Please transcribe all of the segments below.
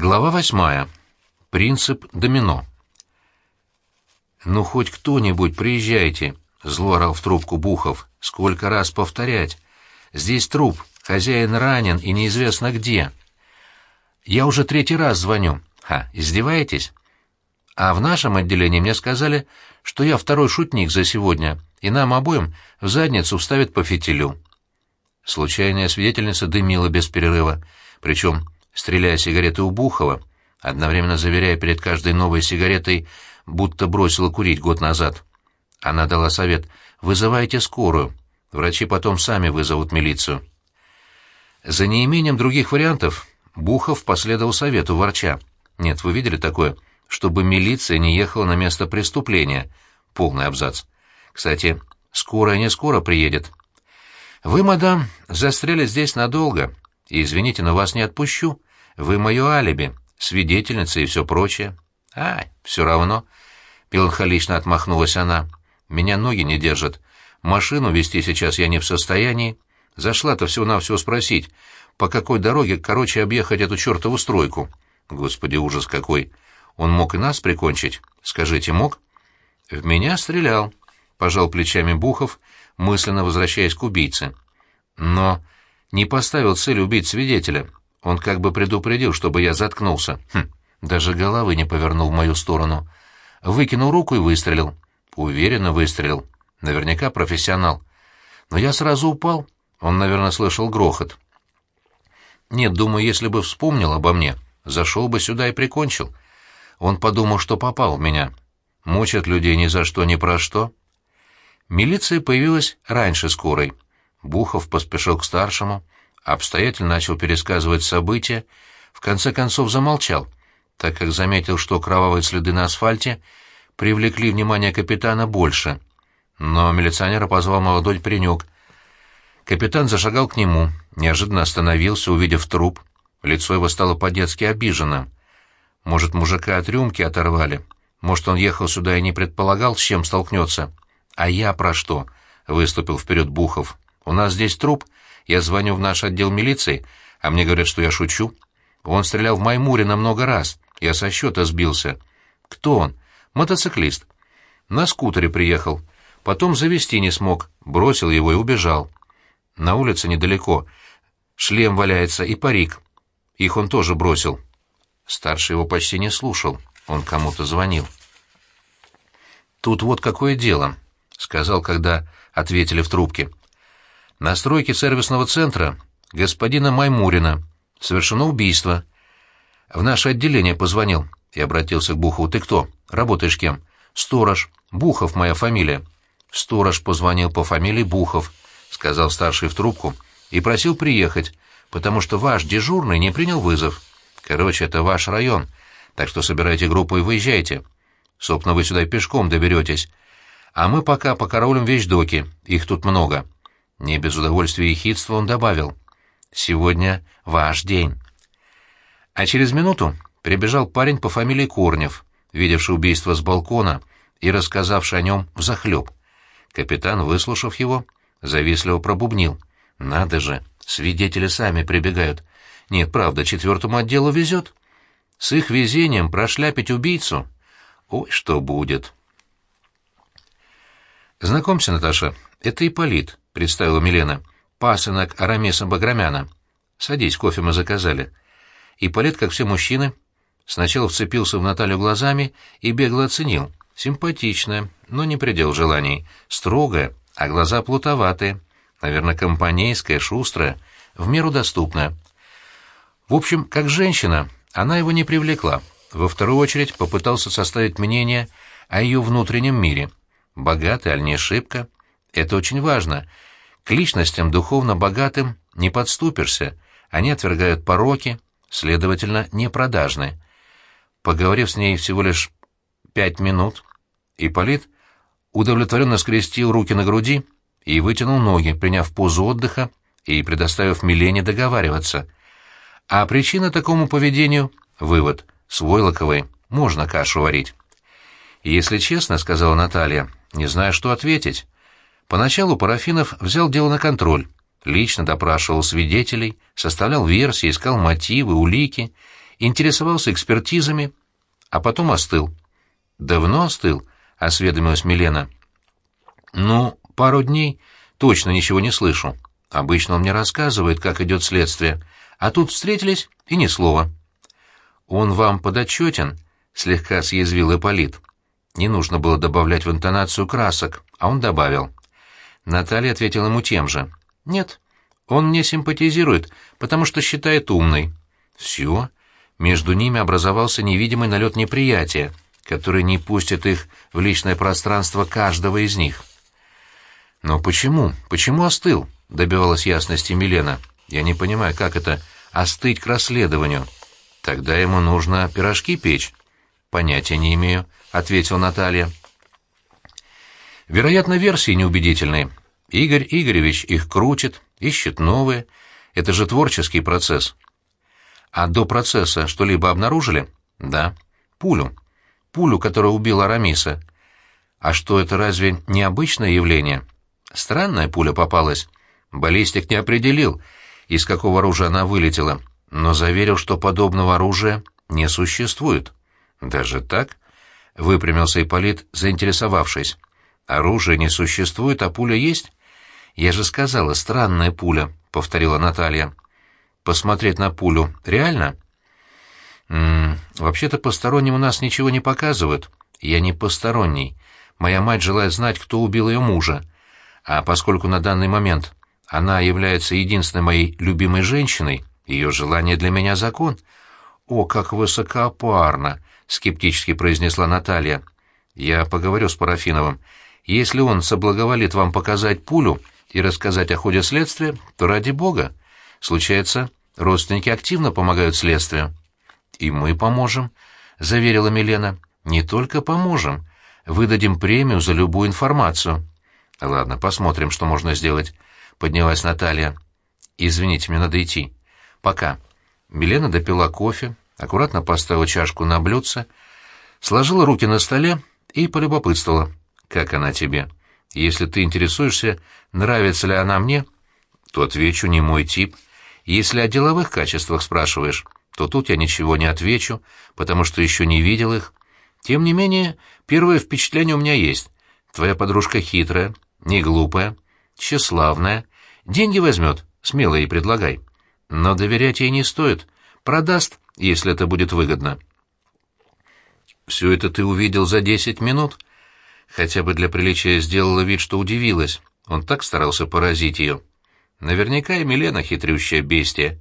Глава восьмая. Принцип домино. «Ну, хоть кто-нибудь, приезжайте!» — зло орал в трубку Бухов. «Сколько раз повторять? Здесь труп, хозяин ранен и неизвестно где. Я уже третий раз звоню. Ха, издеваетесь? А в нашем отделении мне сказали, что я второй шутник за сегодня, и нам обоим в задницу вставят по фитилю». Случайная свидетельница дымила без перерыва, причем стреляя сигареты у Бухова, одновременно заверяя перед каждой новой сигаретой, будто бросила курить год назад. Она дала совет «вызывайте скорую, врачи потом сами вызовут милицию». За неимением других вариантов Бухов последовал совету ворча. «Нет, вы видели такое? Чтобы милиция не ехала на место преступления». Полный абзац. «Кстати, скорая не скоро приедет». «Вы, мадам, застряли здесь надолго, и, извините, но вас не отпущу. Вы мое алиби, свидетельница и все прочее. А, все равно. Меланхолично отмахнулась она. Меня ноги не держат. Машину вести сейчас я не в состоянии. Зашла-то всего-навсего спросить, по какой дороге, короче, объехать эту чертову стройку. Господи, ужас какой. Он мог и нас прикончить. Скажите, мог? В меня стрелял, пожал плечами Бухов, мысленно возвращаясь к убийце. Но не поставил цель убить свидетеля. Он как бы предупредил, чтобы я заткнулся. Хм, даже головы не повернул в мою сторону. Выкинул руку и выстрелил. Уверенно выстрелил. Наверняка профессионал. Но я сразу упал. Он, наверное, слышал грохот. Нет, думаю, если бы вспомнил обо мне, зашел бы сюда и прикончил. Он подумал, что попал в меня. Мучат людей ни за что, ни про что. Милиция появилась раньше скорой. Бухов поспешил к старшему, обстоятельно начал пересказывать события, в конце концов замолчал, так как заметил, что кровавые следы на асфальте привлекли внимание капитана больше. Но милиционера позвал молодой паренек. Капитан зашагал к нему, неожиданно остановился, увидев труп. Лицо его стало по-детски обиженным. Может, мужика от рюмки оторвали? Может, он ехал сюда и не предполагал, с чем столкнется? А я про что? — выступил вперед Бухов. «У нас здесь труп, я звоню в наш отдел милиции, а мне говорят, что я шучу. Он стрелял в Маймуре много раз. Я со счета сбился. Кто он? Мотоциклист. На скутере приехал. Потом завести не смог. Бросил его и убежал. На улице недалеко. Шлем валяется и парик. Их он тоже бросил. Старший его почти не слушал. Он кому-то звонил. «Тут вот какое дело», — сказал, когда ответили в трубке. На стройке сервисного центра господина Маймурина совершено убийство. В наше отделение позвонил и обратился к Бухову. «Ты кто? Работаешь кем?» «Сторож. Бухов моя фамилия». «Сторож позвонил по фамилии Бухов», — сказал старший в трубку, и просил приехать, потому что ваш дежурный не принял вызов. Короче, это ваш район, так что собирайте группу и выезжайте. Собственно, вы сюда пешком доберетесь. А мы пока покараулим вещдоки, их тут много». Не без удовольствия и хитства он добавил. «Сегодня ваш день». А через минуту прибежал парень по фамилии Корнев, видевший убийство с балкона и рассказавший о нем взахлеб. Капитан, выслушав его, завистливо пробубнил. «Надо же, свидетели сами прибегают. Нет, правда, четвертому отделу везет. С их везением прошляпить убийцу. Ой, что будет!» «Знакомься, Наташа, это Ипполит представила Милена. «Пасынок Арамеса Баграмяна. Садись, кофе мы заказали». И Полет, как все мужчины, сначала вцепился в Наталью глазами и бегло оценил. Симпатичная, но не предел желаний. Строгая, а глаза плутоватые. Наверное, компанейская, шустрая, в меру доступная. В общем, как женщина, она его не привлекла. Во вторую очередь попытался составить мнение о ее внутреннем мире. Богатый, аль не шибко. Это очень важно — к личностям духовно богатым не подступишься, они отвергают пороки, следовательно, не продажны. Поговорив с ней всего лишь пять минут, Ипполит удовлетворенно скрестил руки на груди и вытянул ноги, приняв позу отдыха и предоставив Милене договариваться. А причина такому поведению — вывод — с Войлоковой можно кашу варить. «Если честно, — сказала Наталья, — не знаю, что ответить. Поначалу Парафинов взял дело на контроль, лично допрашивал свидетелей, составлял версии, искал мотивы, улики интересовался экспертизами, а потом остыл. «Давно остыл?» — осведомилась Милена. «Ну, пару дней. Точно ничего не слышу. Обычно он мне рассказывает, как идет следствие. А тут встретились, и ни слова». «Он вам подотчетен?» — слегка съязвил Ипполит. Не нужно было добавлять в интонацию красок, а он добавил. Наталья ответила ему тем же. «Нет, он мне симпатизирует, потому что считает умной». «Все?» Между ними образовался невидимый налет неприятия, который не пустит их в личное пространство каждого из них. «Но почему? Почему остыл?» — добивалась ясности Милена. «Я не понимаю, как это — остыть к расследованию. Тогда ему нужно пирожки печь». «Понятия не имею», — ответила Наталья. «Вероятно, версии неубедительные. Игорь Игоревич их крутит, ищет новые. Это же творческий процесс». «А до процесса что-либо обнаружили?» «Да. Пулю. Пулю, которая убила Арамиса. А что, это разве необычное явление?» Странная пуля попалась. Баллистик не определил, из какого оружия она вылетела, но заверил, что подобного оружия не существует. Даже так? Выпрямился Ипполит, заинтересовавшись. Оружия не существует, а пуля есть? Я же сказала, странная пуля, повторила Наталья. Посмотреть на пулю реально? Вообще-то посторонним у нас ничего не показывают. Я не посторонний. Моя мать желает знать, кто убил ее мужа. А поскольку на данный момент она является единственной моей любимой женщиной, ее желание для меня закон. О, как высокопарно! скептически произнесла Наталья. Я поговорю с Парафиновым. Если он соблаговолит вам показать пулю и рассказать о ходе следствия, то ради бога. Случается, родственники активно помогают следствию. И мы поможем, заверила Милена. Не только поможем, выдадим премию за любую информацию. Ладно, посмотрим, что можно сделать, поднялась Наталья. Извините, мне надо идти. Пока. Милена допила кофе, аккуратно поставила чашку на блюдце, сложила руки на столе и полюбопытствовала. «Как она тебе? Если ты интересуешься, нравится ли она мне, то отвечу не мой тип. Если о деловых качествах спрашиваешь, то тут я ничего не отвечу, потому что еще не видел их. Тем не менее, первое впечатление у меня есть. Твоя подружка хитрая, не глупая, тщеславная. Деньги возьмет, смело ей предлагай. Но доверять ей не стоит. Продаст, если это будет выгодно. Все это ты увидел за десять минут? Хотя бы для приличия сделала вид, что удивилась. Он так старался поразить ее. Наверняка и Милена хитрющая бестия.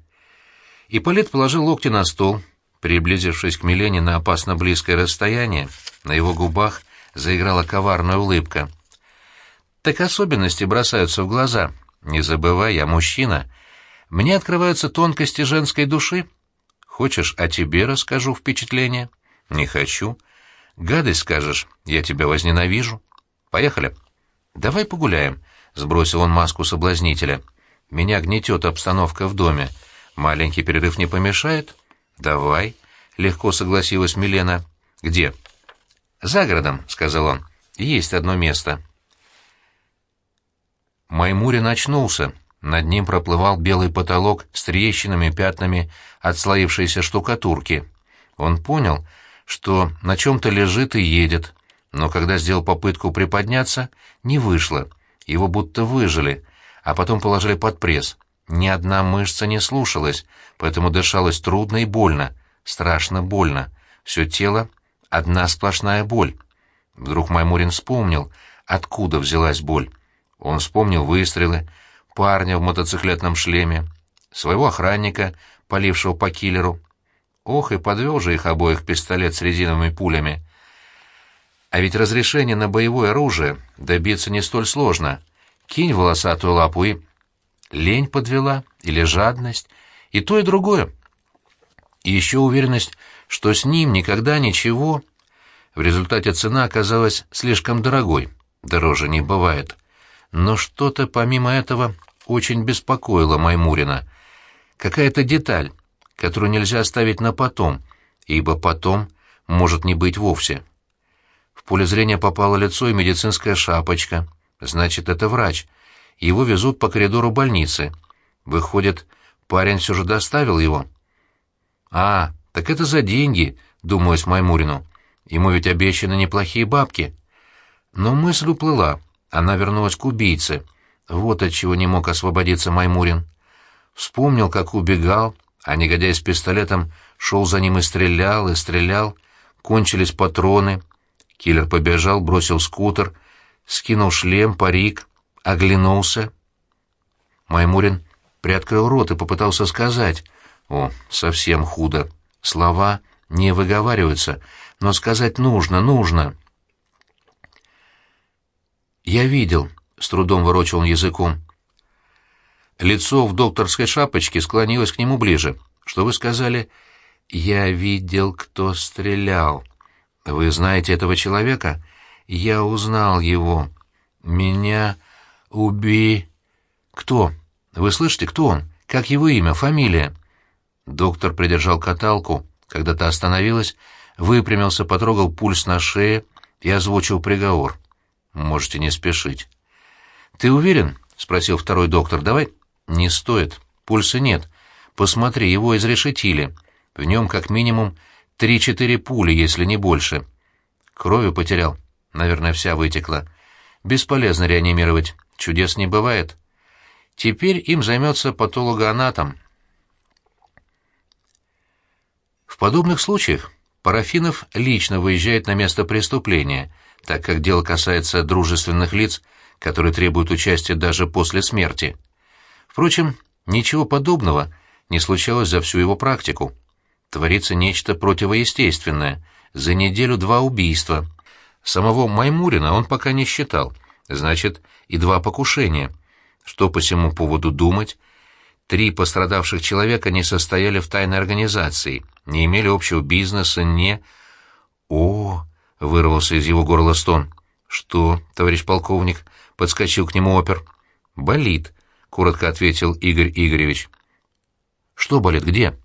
Ипполит положил локти на стол, приблизившись к Милене на опасно близкое расстояние. На его губах заиграла коварная улыбка. «Так особенности бросаются в глаза. Не забывай, я мужчина. Мне открываются тонкости женской души. Хочешь, о тебе расскажу впечатление? Не хочу. Гадость скажешь, я тебя возненавижу. Поехали. Давай погуляем, — сбросил он маску соблазнителя. Меня гнетет обстановка в доме. Маленький перерыв не помешает? Давай, — легко согласилась Милена. Где? За городом, — сказал он. Есть одно место. Маймурин очнулся. Над ним проплывал белый потолок с трещинами, пятнами отслоившейся штукатурки. Он понял, что на чем-то лежит и едет, но когда сделал попытку приподняться, не вышло. Его будто выжили, а потом положили под пресс. Ни одна мышца не слушалась, поэтому дышалось трудно и больно, страшно больно. Все тело — одна сплошная боль. Вдруг Маймурин вспомнил, откуда взялась боль. Он вспомнил выстрелы, парня в мотоциклетном шлеме, своего охранника, полившего по киллеру. Ох, и подвел же их обоих пистолет с резиновыми пулями. А ведь разрешение на боевое оружие добиться не столь сложно. Кинь волосатую лапу и... Лень подвела или жадность, и то, и другое. И еще уверенность, что с ним никогда ничего... В результате цена оказалась слишком дорогой. Дороже не бывает. Но что-то помимо этого очень беспокоила Маймурина. Какая-то деталь, которую нельзя оставить на потом, ибо потом может не быть вовсе. В поле зрения попало лицо и медицинская шапочка. Значит, это врач. Его везут по коридору больницы. Выходит, парень все же доставил его. А, Так это за деньги, думалось Маймурину. Ему ведь обещаны неплохие бабки. Но мысль уплыла. Она вернулась к убийце. Вот от чего не мог освободиться Маймурин. Вспомнил, как убегал, а негодяй с пистолетом шел за ним и стрелял, и стрелял. Кончились патроны. Киллер побежал, бросил скутер, скинул шлем, парик, оглянулся. Маймурин приоткрыл рот и попытался сказать. О, совсем худо. Слова не выговариваются, но сказать нужно, нужно. «Я видел», — с трудом ворочал он языком. Лицо в докторской шапочке склонилось к нему ближе. «Что вы сказали?» «Я видел, кто стрелял». «Вы знаете этого человека?» «Я узнал его. Меня уби...» «Кто? Вы слышите, кто он? Как его имя, фамилия?» Доктор придержал каталку, когда та остановилась, выпрямился, потрогал пульс на шее и озвучил приговор. Можете не спешить. «Ты уверен?» — спросил второй доктор. «Давай». «Не стоит. Пульса нет. Посмотри, его изрешетили. В нем как минимум три-четыре пули, если не больше. Кровью потерял. Наверное, вся вытекла. Бесполезно реанимировать. Чудес не бывает. Теперь им займется патологоанатом». В подобных случаях Парафинов лично выезжает на место преступления — так как дело касается дружественных лиц, которые требуют участия даже после смерти. Впрочем, ничего подобного не случалось за всю его практику. Творится нечто противоестественное. За неделю два убийства. Самого Маймурина он пока не считал. Значит, и два покушения. Что по всему поводу думать? Три пострадавших человека не состояли в тайной организации, не имели общего бизнеса, не... О, — вырвался из его горла стон. «Что, товарищ полковник?» — подскочил к нему опер. «Болит», — коротко ответил Игорь Игоревич. «Что болит? Где?»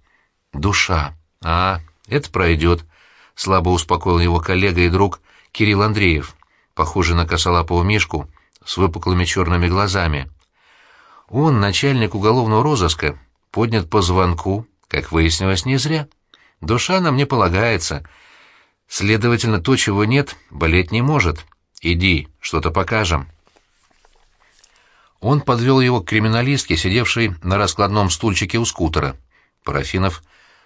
«Душа». «А, это пройдет», — слабо успокоил его коллега и друг Кирилл Андреев, похожий на косолапого мишку с выпуклыми черными глазами. Он, начальник уголовного розыска, поднят по звонку, как выяснилось, не зря. «Душа нам не полагается», — Следовательно, то, чего нет, болеть не может. Иди, что-то покажем. Он подвел его к криминалистке, сидевшей на раскладном стульчике у скутера. Парафинов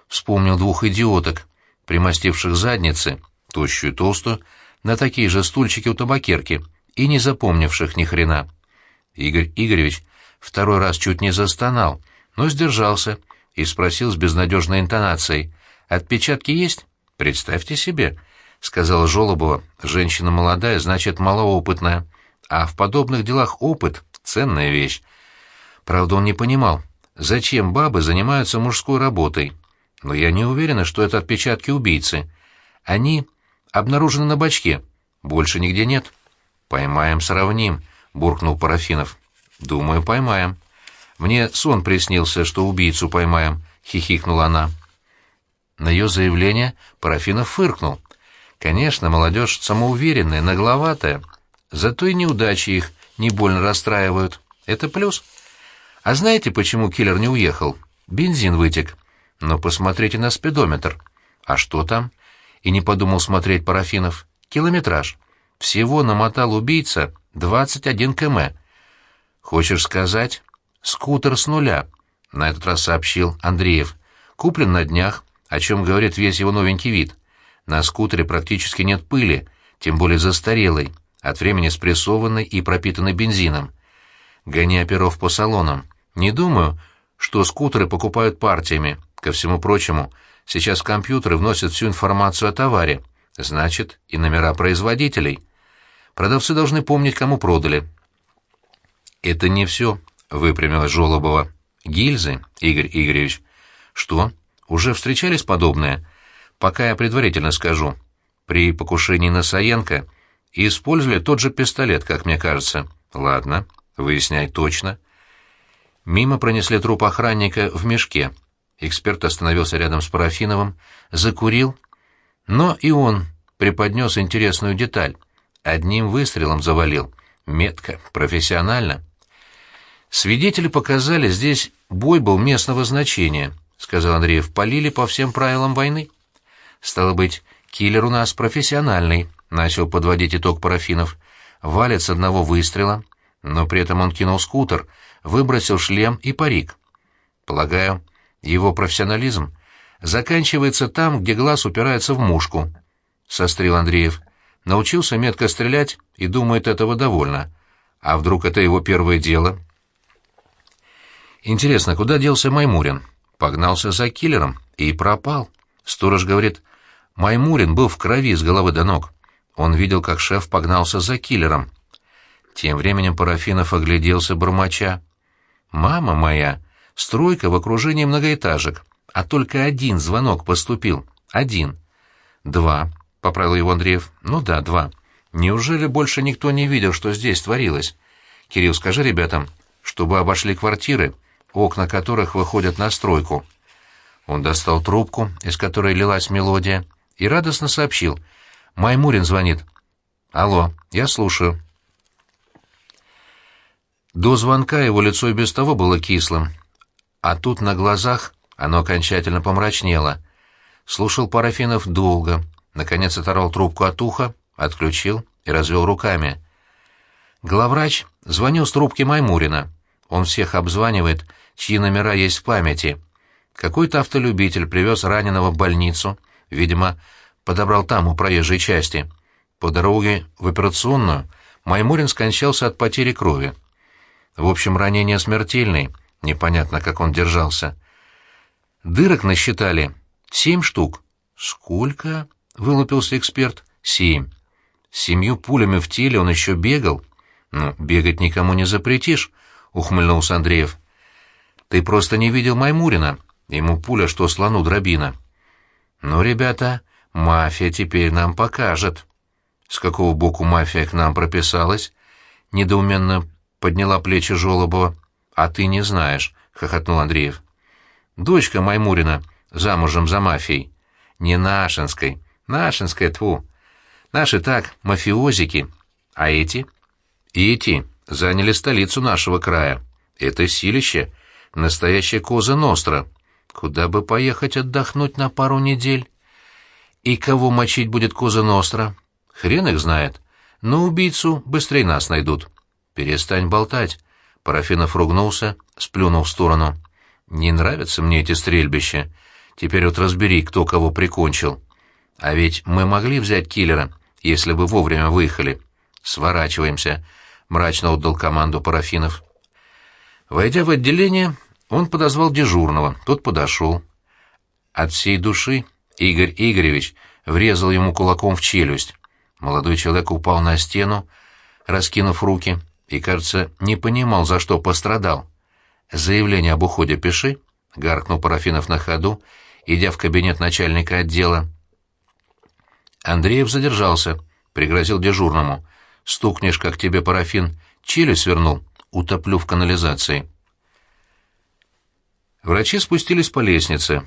вспомнил двух идиоток, примостивших задницы, тощую и толстую, на такие же стульчики у табакерки, и не запомнивших ни хрена. Игорь Игоревич второй раз чуть не застонал, но сдержался и спросил с безнадежной интонацией, «Отпечатки есть?» «Представьте себе», — сказала Жолобова, — «женщина молодая, значит, малоопытная, а в подобных делах опыт — ценная вещь». Правда, он не понимал, зачем бабы занимаются мужской работой. Но я не уверена, что это отпечатки убийцы. Они обнаружены на бачке, больше нигде нет. «Поймаем, сравним», — буркнул Парафинов. «Думаю, поймаем». «Мне сон приснился, что убийцу поймаем», — хихикнула она. На ее заявление Парафинов фыркнул. Конечно, молодежь самоуверенная, нагловатая, зато и неудачи их не больно расстраивают. Это плюс. А знаете, почему киллер не уехал? Бензин вытек. Но посмотрите на спидометр. А что там? И не подумал смотреть Парафинов. Километраж. Всего намотал убийца 21 км. Хочешь сказать? Скутер с нуля, на этот раз сообщил Андреев. Куплен на днях, о чем говорит весь его новенький вид. На скутере практически нет пыли, тем более застарелой, от времени спрессованной и пропитанной бензином. Гони оперов по салонам. Не думаю, что скутеры покупают партиями. Ко всему прочему, сейчас компьютеры вносят всю информацию о товаре, значит, и номера производителей. Продавцы должны помнить, кому продали. «Это не все», — выпрямилась Жолобова. «Гильзы, Игорь Игоревич». «Что?» Уже встречались подобные? Пока я предварительно скажу. При покушении на Саенко использовали тот же пистолет, как мне кажется. Ладно, выясняй точно. Мимо пронесли труп охранника в мешке. Эксперт остановился рядом с Парафиновым, закурил, но и он преподнес интересную деталь. Одним выстрелом завалил. Метко, профессионально. Свидетели показали, здесь бой был местного значения —— сказал Андреев, — полили по всем правилам войны. Стало быть, киллер у нас профессиональный, — начал подводить итог Парафинов. Валит с одного выстрела, но при этом он кинул скутер, выбросил шлем и парик. Полагаю, его профессионализм заканчивается там, где глаз упирается в мушку, — сострил Андреев. Научился метко стрелять и думает, этого довольно. А вдруг это его первое дело? Интересно, куда делся Маймурин? Погнался за киллером и пропал. Сторож говорит, Маймурин был в крови с головы до ног. Он видел, как шеф погнался за киллером. Тем временем Парафинов огляделся бормоча. «Мама моя, стройка в окружении многоэтажек, а только один звонок поступил. Один. Два поправил его Андреев. «Ну да, два. Неужели больше никто не видел, что здесь творилось? Кирилл, скажи ребятам, чтобы обошли квартиры, окна которых выходят на стройку». Он достал трубку, из которой лилась мелодия, и радостно сообщил. «Маймурин звонит». «Алло, я слушаю». До звонка его лицо и без того было кислым, а тут на глазах оно окончательно помрачнело. Слушал Парафинов долго, Наконец оторвал трубку от уха, отключил и развел руками. Главврач звонил с трубки Маймурина. Он всех обзванивает, чьи номера есть в памяти. Какой-то автолюбитель привез раненого в больницу, видимо, подобрал там, у проезжей части. По дороге в операционную Маймурин скончался от потери крови. В общем, ранение смертельное, непонятно, как он держался. Дырок насчитали семь штук. Сколько? — вылупился эксперт. «Семь. С семью пулями в теле он еще бегал?» «Ну, бегать никому не запретишь», — ухмыльнулся Андреев. «Ты просто не видел Маймурина. Ему пуля, что слону дробина». «Ну, ребята, мафия теперь нам покажет». «С какого боку мафия к нам прописалась?» — недоуменно подняла плечи Жолобова. «А ты не знаешь», — хохотнул Андреев. «Дочка Маймурина замужем за мафией. Не нашинской, Нашинская, тьфу. Наши так, мафиозики. А эти? эти заняли столицу нашего края. Это силище, настоящая коза Ностра. Куда бы поехать отдохнуть на пару недель? И кого мочить будет коза Ностра? Хрен их знает. Но убийцу быстрее нас найдут. Перестань болтать. Парафинов ругнулся, сплюнул в сторону. Не нравятся мне эти стрельбища. Теперь вот разбери, кто кого прикончил. А ведь мы могли взять киллера, если бы вовремя выехали. Сворачиваемся, мрачно отдал команду Парафинов. Войдя в отделение, он подозвал дежурного, тот подошел. От всей души Игорь Игоревич врезал ему кулаком в челюсть. Молодой человек упал на стену, раскинув руки, и, кажется, не понимал, за что пострадал. «Заявление об уходе пиши», — гаркнул Парафинов на ходу, идя в кабинет начальника отдела. Андреев задержался, пригрозил дежурному. «Стукнешь, как тебе парафин, челюсть свернул, утоплю в канализации». Врачи спустились по лестнице.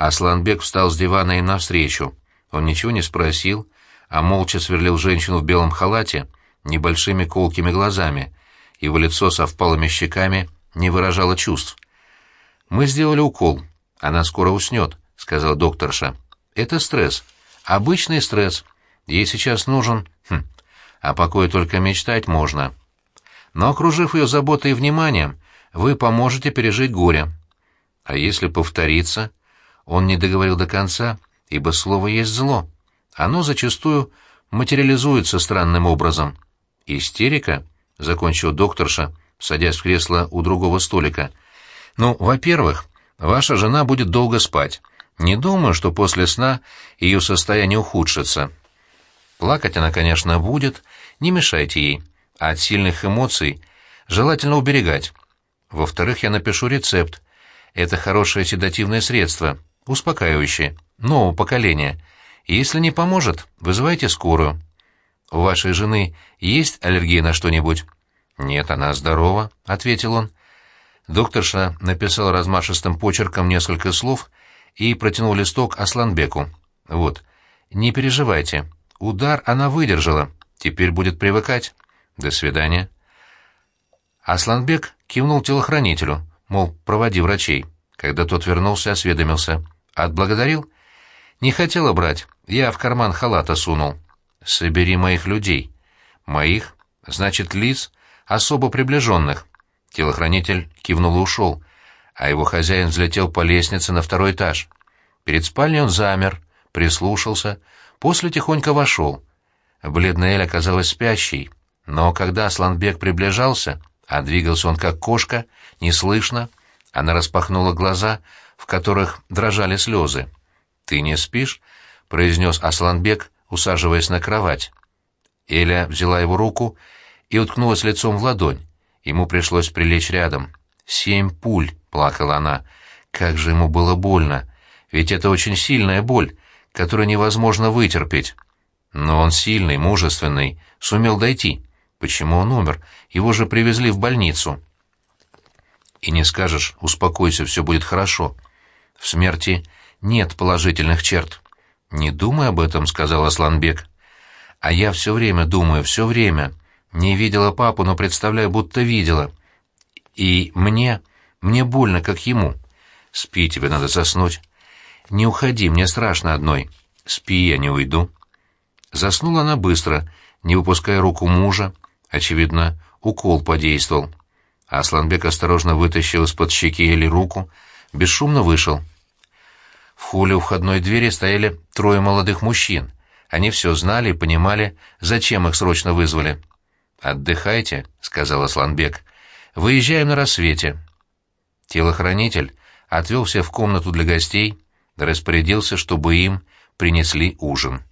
Асланбек встал с дивана им навстречу. Он ничего не спросил, а молча сверлил женщину в белом халате небольшими колкими глазами. Его лицо со впалыми щеками не выражало чувств. «Мы сделали укол. Она скоро уснет», — сказал докторша. «Это стресс. Обычный стресс. Ей сейчас нужен... Хм, о покое только мечтать можно. Но, окружив ее заботой и вниманием, вы поможете пережить горе. А если повторится... Он не договорил до конца, ибо слово есть зло. Оно зачастую материализуется странным образом. «Истерика?» — закончил докторша, садясь в кресло у другого столика. «Ну, во-первых, ваша жена будет долго спать. Не думаю, что после сна ее состояние ухудшится. Плакать она, конечно, будет, не мешайте ей, от сильных эмоций желательно уберегать. Во-вторых, я напишу рецепт. Это хорошее седативное средство, успокаивающее, нового поколения. Если не поможет, вызывайте скорую. У вашей жены есть аллергия на что-нибудь? Нет, она здорова, — ответил он. Докторша написал размашистым почерком несколько слов и протянул листок Асланбеку. «Вот, не переживайте. Удар она выдержала. Теперь будет привыкать. До свидания». Асланбек кивнул телохранителю, мол, проводи врачей. Когда тот вернулся, осведомился. «Отблагодарил?» «Не хотела брать. Я в карман халата сунул». «Собери моих людей». «Моих? Значит, лиц, особо приближенных». Телохранитель кивнул и ушел, а его хозяин взлетел по лестнице на второй этаж. Перед спальней он замер, прислушался, после тихонько вошел. Бледная Эль оказалась спящей, но когда Асланбек приближался, а двигался он как кошка, неслышно, она распахнула глаза, в которых дрожали слезы. «Ты не спишь?» — произнес Асланбек, усаживаясь на кровать. Эля взяла его руку и уткнулась лицом в ладонь. Ему пришлось прилечь рядом. «Семь пуль!» — плакала она. «Как же ему было больно! Ведь это очень сильная боль, которую невозможно вытерпеть. Но он сильный, мужественный, сумел дойти. Почему он умер? Его же привезли в больницу». И не скажешь, успокойся, все будет хорошо. В смерти нет положительных черт. «Не думай об этом», — сказал Асланбек. «А я все время думаю, все время. Не видела папу, но представляю, будто видела. И мне, мне больно, как ему. Спи, тебе надо заснуть. Не уходи, мне страшно одной. Спи, я не уйду». Заснула она быстро, не выпуская руку мужа. Очевидно, укол подействовал. Асланбек осторожно вытащил из-под щеки Эли руку, бесшумно вышел. В холле у входной двери стояли трое молодых мужчин. Они все знали и понимали, зачем их срочно вызвали. «Отдыхайте», — сказал Асланбек. «Выезжаем на рассвете». Телохранитель отвел всех в комнату для гостей, распорядился, чтобы им принесли ужин.